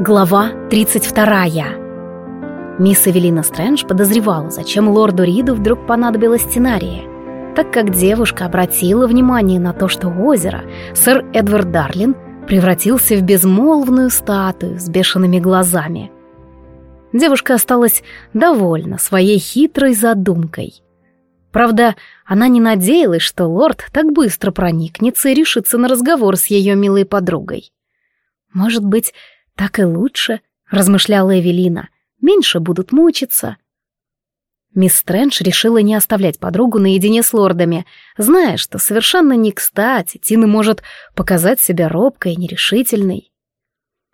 Глава 32. Мисс Эвелина Стрэндж подозревала, зачем лорду Риду вдруг понадобилась сценария, так как девушка обратила внимание на то, что озеро сэр Эдвард Дарлин превратился в безмолвную статую с бешеными глазами. Девушка осталась довольна своей хитрой задумкой. Правда, она не надеялась, что лорд так быстро проникнется и решится на разговор с ее милой подругой. Может быть, так и лучше, размышляла Эвелина. Меньше будут мучиться. Мисс Стрэндж решила не оставлять подругу наедине с лордами, зная, что совершенно не кстати Тина может показать себя робкой и нерешительной.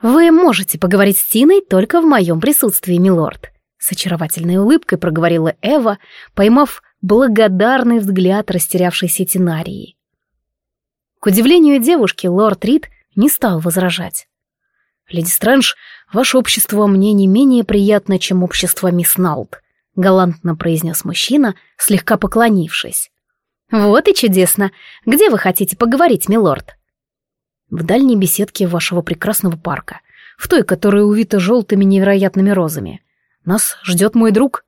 «Вы можете поговорить с Тиной только в моем присутствии, милорд», с очаровательной улыбкой проговорила Эва, поймав благодарный взгляд растерявшейся Тинарии. К удивлению девушки, лорд Рид не стал возражать. «Леди Стрэндж, ваше общество мне не менее приятно, чем общество мисс Налт», — галантно произнес мужчина, слегка поклонившись. «Вот и чудесно. Где вы хотите поговорить, милорд?» «В дальней беседке вашего прекрасного парка, в той, которая увита желтыми невероятными розами. Нас ждет мой друг».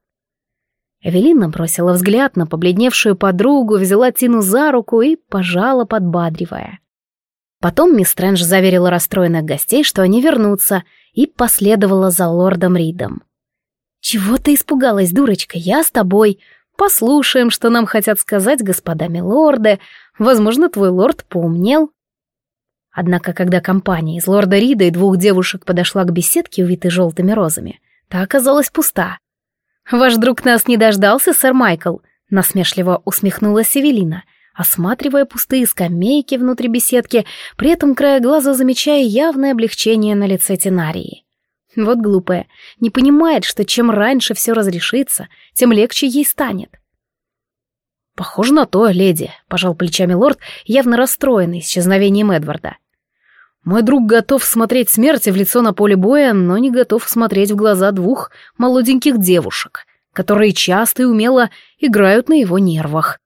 Эвелина бросила взгляд на побледневшую подругу, взяла Тину за руку и пожала, подбадривая. Потом мисс Стрэндж заверила расстроенных гостей, что они вернутся, и последовала за лордом Ридом. «Чего ты испугалась, дурочка? Я с тобой. Послушаем, что нам хотят сказать господа милорды. Возможно, твой лорд поумнел». Однако, когда компания из лорда Рида и двух девушек подошла к беседке, увитой желтыми розами, та оказалась пуста. «Ваш друг нас не дождался, сэр Майкл», — насмешливо усмехнулась Эвелина — осматривая пустые скамейки внутри беседки, при этом края глаза замечая явное облегчение на лице Тенарии. Вот глупая, не понимает, что чем раньше все разрешится, тем легче ей станет. «Похоже на то, леди», — пожал плечами лорд, явно расстроенный исчезновением Эдварда. «Мой друг готов смотреть смерти в лицо на поле боя, но не готов смотреть в глаза двух молоденьких девушек, которые часто и умело играют на его нервах.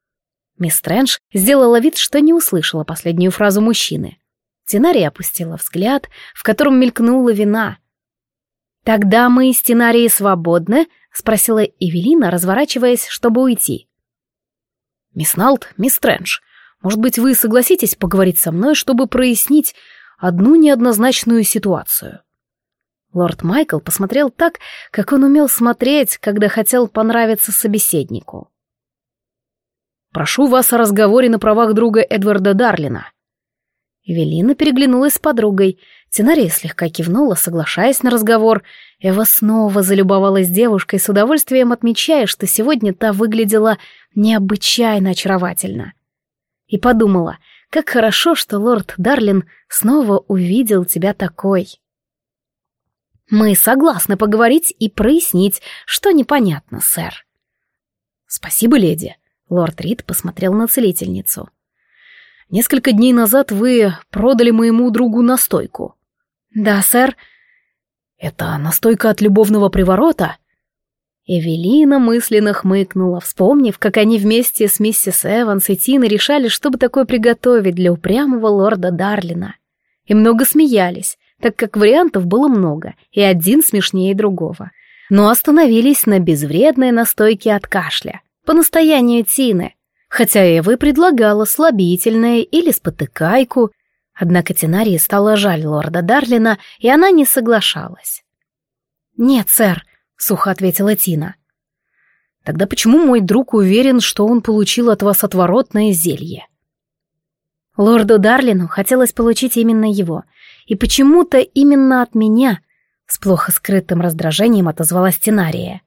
Мисс Стрэндж сделала вид, что не услышала последнюю фразу мужчины. Тинария опустила взгляд, в котором мелькнула вина. «Тогда мы с Тинарией свободны?» — спросила Эвелина, разворачиваясь, чтобы уйти. «Мисс Налт, мисс Стрэндж, может быть, вы согласитесь поговорить со мной, чтобы прояснить одну неоднозначную ситуацию?» Лорд Майкл посмотрел так, как он умел смотреть, когда хотел понравиться собеседнику. Прошу вас о разговоре на правах друга Эдварда Дарлина». Эвелина переглянулась с подругой. Тенария слегка кивнула, соглашаясь на разговор. Эва снова залюбовалась девушкой, с удовольствием отмечая, что сегодня та выглядела необычайно очаровательно. И подумала, как хорошо, что лорд Дарлин снова увидел тебя такой. «Мы согласны поговорить и прояснить, что непонятно, сэр». «Спасибо, леди», Лорд Рид посмотрел на целительницу. «Несколько дней назад вы продали моему другу настойку». «Да, сэр». «Это настойка от любовного приворота?» Эвелина мысленно хмыкнула, вспомнив, как они вместе с миссис Эванс и Тиной решали, чтобы такое приготовить для упрямого лорда Дарлина. И много смеялись, так как вариантов было много, и один смешнее другого. Но остановились на безвредной настойке от кашля по настоянию Тины, хотя Эва и предлагала слабительное или спотыкайку, однако Тинарии стало жаль лорда Дарлина, и она не соглашалась. «Нет, сэр», — сухо ответила Тина. «Тогда почему мой друг уверен, что он получил от вас отворотное зелье?» Лорду Дарлину хотелось получить именно его, и почему-то именно от меня, с плохо скрытым раздражением отозвалась Тинария.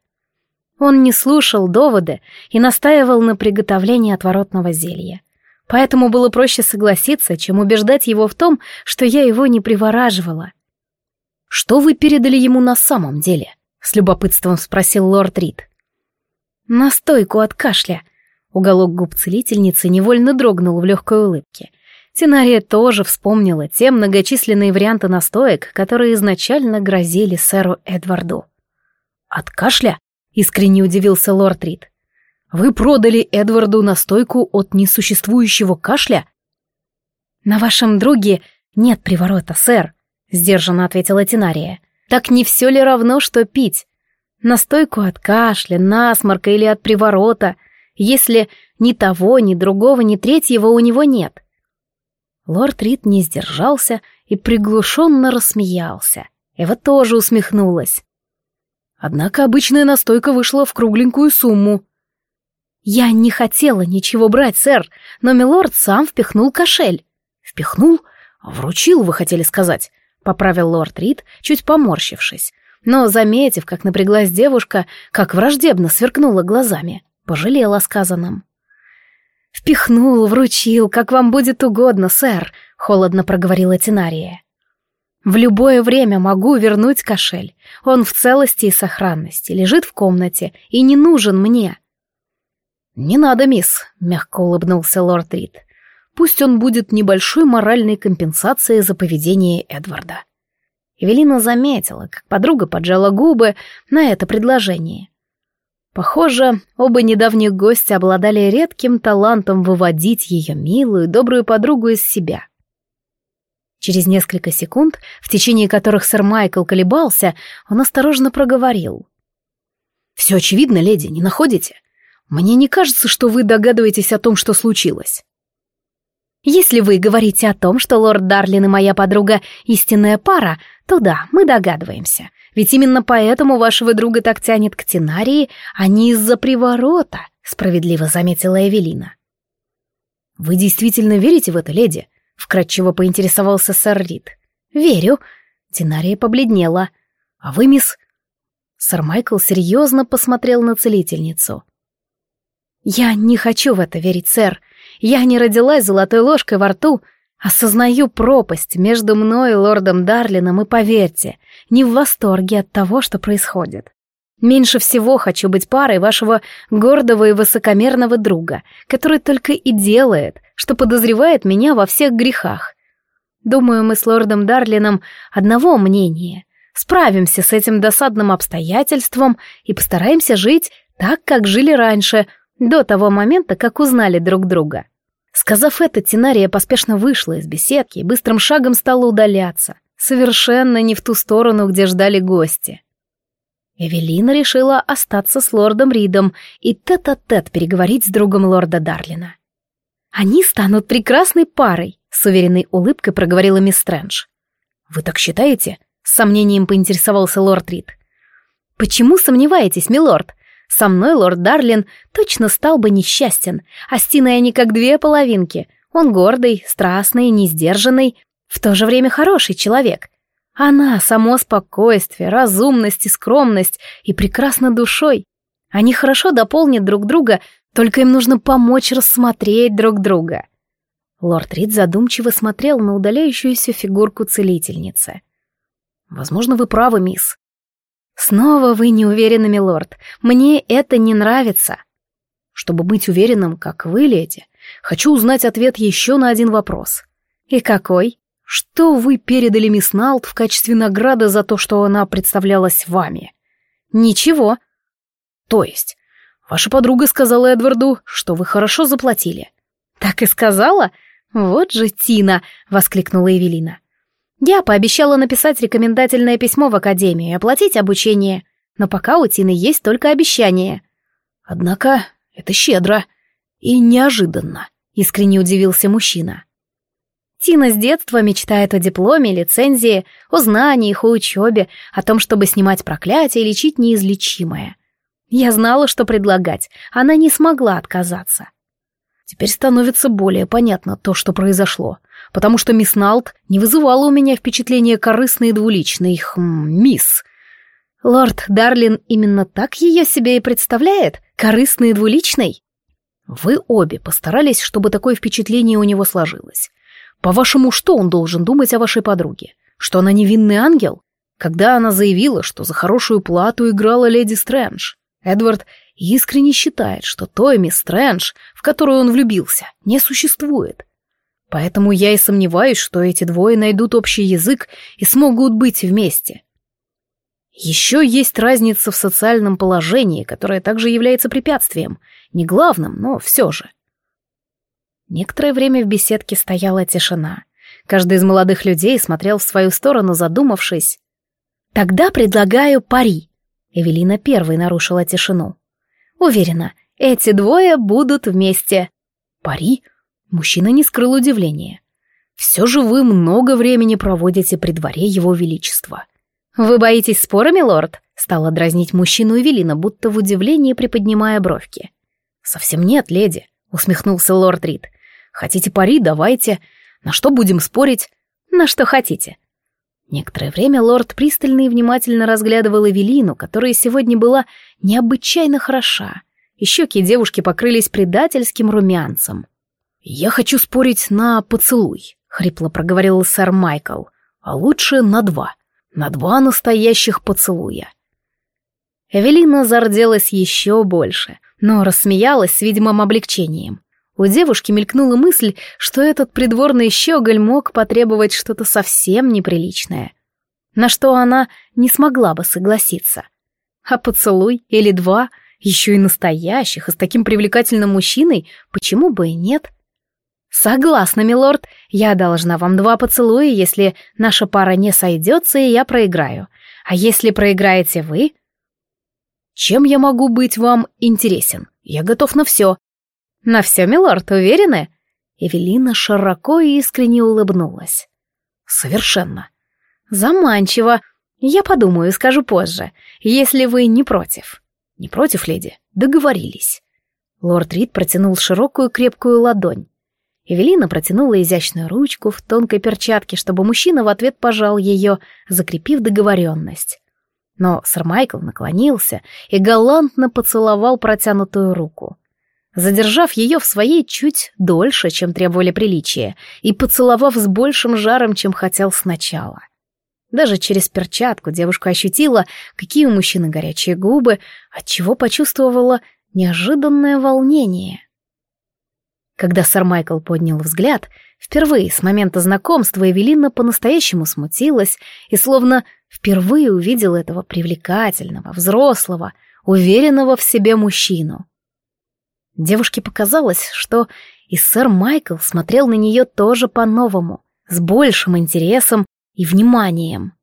Он не слушал доводы и настаивал на приготовлении отворотного зелья. Поэтому было проще согласиться, чем убеждать его в том, что я его не привораживала. «Что вы передали ему на самом деле?» — с любопытством спросил лорд Рид. «Настойку от кашля». Уголок губ целительницы невольно дрогнул в легкой улыбке. Тинария тоже вспомнила те многочисленные варианты настоек, которые изначально грозили сэру Эдварду. «От кашля?» Искренне удивился лорд Рид. «Вы продали Эдварду настойку от несуществующего кашля?» «На вашем друге нет приворота, сэр», — сдержанно ответила Тинария. Так не все ли равно, что пить? Настойку от кашля, насморка или от приворота, если ни того, ни другого, ни третьего у него нет. Лорд Рид не сдержался и приглушенно рассмеялся. Эва тоже усмехнулась. Однако обычная настойка вышла в кругленькую сумму. «Я не хотела ничего брать, сэр, но милорд сам впихнул кошель». «Впихнул? Вручил, вы хотели сказать», — поправил лорд Рид, чуть поморщившись. Но, заметив, как напряглась девушка, как враждебно сверкнула глазами, пожалел о сказанном. «Впихнул, вручил, как вам будет угодно, сэр», — холодно проговорила Тинария. «В любое время могу вернуть кошель. Он в целости и сохранности, лежит в комнате и не нужен мне». «Не надо, мисс», — мягко улыбнулся лорд Рид. «Пусть он будет небольшой моральной компенсацией за поведение Эдварда». Эвелина заметила, как подруга поджала губы на это предложение. Похоже, оба недавних гостя обладали редким талантом выводить ее милую, добрую подругу из себя. Через несколько секунд, в течение которых сэр Майкл колебался, он осторожно проговорил. «Все очевидно, леди, не находите? Мне не кажется, что вы догадываетесь о том, что случилось». «Если вы говорите о том, что лорд Дарлин и моя подруга — истинная пара, то да, мы догадываемся. Ведь именно поэтому вашего друга так тянет к Тинарии, а не из-за приворота», — справедливо заметила Эвелина. «Вы действительно верите в это, леди?» — вкратчиво поинтересовался сэр Рид. «Верю». Тинария побледнела. «А вы, мисс...» Сэр Майкл серьезно посмотрел на целительницу. «Я не хочу в это верить, сэр. Я не родилась золотой ложкой во рту, осознаю пропасть между мной и лордом Дарлином, и поверьте, не в восторге от того, что происходит. Меньше всего хочу быть парой вашего гордого и высокомерного друга, который только и делает, что подозревает меня во всех грехах. Думаю, мы с лордом Дарлином одного мнения. Справимся с этим досадным обстоятельством и постараемся жить так, как жили раньше, до того момента, как узнали друг друга. Сказав это, Тинария поспешно вышла из беседки и быстрым шагом стала удаляться, совершенно не в ту сторону, где ждали гости. Эвелина решила остаться с лордом Ридом и тет-а-тет -тет переговорить с другом лорда Дарлина. «Они станут прекрасной парой», — с уверенной улыбкой проговорила мисс Стрэндж. «Вы так считаете?» — с сомнением поинтересовался лорд Рид. «Почему сомневаетесь, милорд? Со мной лорд Дарлин точно стал бы несчастен, а с Тиной они как две половинки. Он гордый, страстный, несдержанный, в то же время хороший человек. Она — само спокойствие, разумность и скромность, и прекрасна душой. Они хорошо дополнят друг друга, только им нужно помочь рассмотреть друг друга. Лорд Рид задумчиво смотрел на удаляющуюся фигурку целительницы. «Возможно, вы правы, мисс. «Снова вы не уверены, милорд. Мне это не нравится». «Чтобы быть уверенным, как вы, леди, хочу узнать ответ еще на один вопрос». «И какой?» «Что вы передали мисс Налт в качестве награды за то, что она представлялась вами?» «Ничего». «То есть?» «Ваша подруга сказала Эдварду, что вы хорошо заплатили». «Так и сказала? Вот же Тина!» — воскликнула Эвелина. Я пообещала написать рекомендательное письмо в академию и оплатить обучение, но пока у Тины есть только обещание. Однако это щедро и неожиданно, искренне удивился мужчина. Тина с детства мечтает о дипломе, лицензии, о знаниях, о учебе, о том, чтобы снимать проклятие и лечить неизлечимое. Я знала, что предлагать, она не смогла отказаться. Теперь становится более понятно то, что произошло потому что мисс Налт не вызывала у меня впечатления корыстной и двуличной, хм, мисс. Лорд Дарлин именно так ее себе и представляет, корыстной и двуличной? Вы обе постарались, чтобы такое впечатление у него сложилось. По-вашему, что он должен думать о вашей подруге? Что она невинный ангел? Когда она заявила, что за хорошую плату играла леди Стрэндж, Эдвард искренне считает, что той мисс Стрэндж, в которую он влюбился, не существует. Поэтому я и сомневаюсь, что эти двое найдут общий язык и смогут быть вместе. Еще есть разница в социальном положении, которая также является препятствием. Не главным, но все же. Некоторое время в беседке стояла тишина. Каждый из молодых людей смотрел в свою сторону, задумавшись. Тогда предлагаю пари. Эвелина первой нарушила тишину. Уверена, эти двое будут вместе. Пари? Мужчина не скрыл удивления. Все же вы много времени проводите при дворе его величества. Вы боитесь спора, милорд? Стала дразнить мужчину Эвелина, будто в удивлении приподнимая бровки. Совсем нет, леди, усмехнулся лорд Рид. Хотите пари, давайте. На что будем спорить? На что хотите. Некоторое время лорд пристально и внимательно разглядывал Эвелину, которая сегодня была необычайно хороша, и щеки девушки покрылись предательским румянцем. «Я хочу спорить на поцелуй», — хрипло проговорил сэр Майкл, «а лучше на два. На два настоящих поцелуя». Эвелина зарделась еще больше, но рассмеялась с видимым облегчением. У девушки мелькнула мысль, что этот придворный щеголь мог потребовать что-то совсем неприличное, на что она не смогла бы согласиться. А поцелуй или два, еще и настоящих, и с таким привлекательным мужчиной, почему бы и нет? Согласна, милорд, я должна вам два поцелуя, если наша пара не сойдется, и я проиграю. А если проиграете вы... Чем я могу быть вам интересен? Я готов на все, «На все, милорд, уверены?» Эвелина широко и искренне улыбнулась. «Совершенно». «Заманчиво. Я подумаю и скажу позже, если вы не против». «Не против, леди? Договорились». Лорд Рид протянул широкую крепкую ладонь. Эвелина протянула изящную ручку в тонкой перчатке, чтобы мужчина в ответ пожал ее, закрепив договоренность. Но сэр Майкл наклонился и галантно поцеловал протянутую руку задержав ее в своей чуть дольше, чем требовали приличия, и поцеловав с большим жаром, чем хотел сначала. Даже через перчатку девушка ощутила, какие у мужчины горячие губы, отчего почувствовала неожиданное волнение. Когда сэр Майкл поднял взгляд, впервые с момента знакомства Эвелина по-настоящему смутилась и словно впервые увидела этого привлекательного, взрослого, уверенного в себе мужчину. Девушке показалось, что и сэр Майкл смотрел на нее тоже по-новому, с большим интересом и вниманием.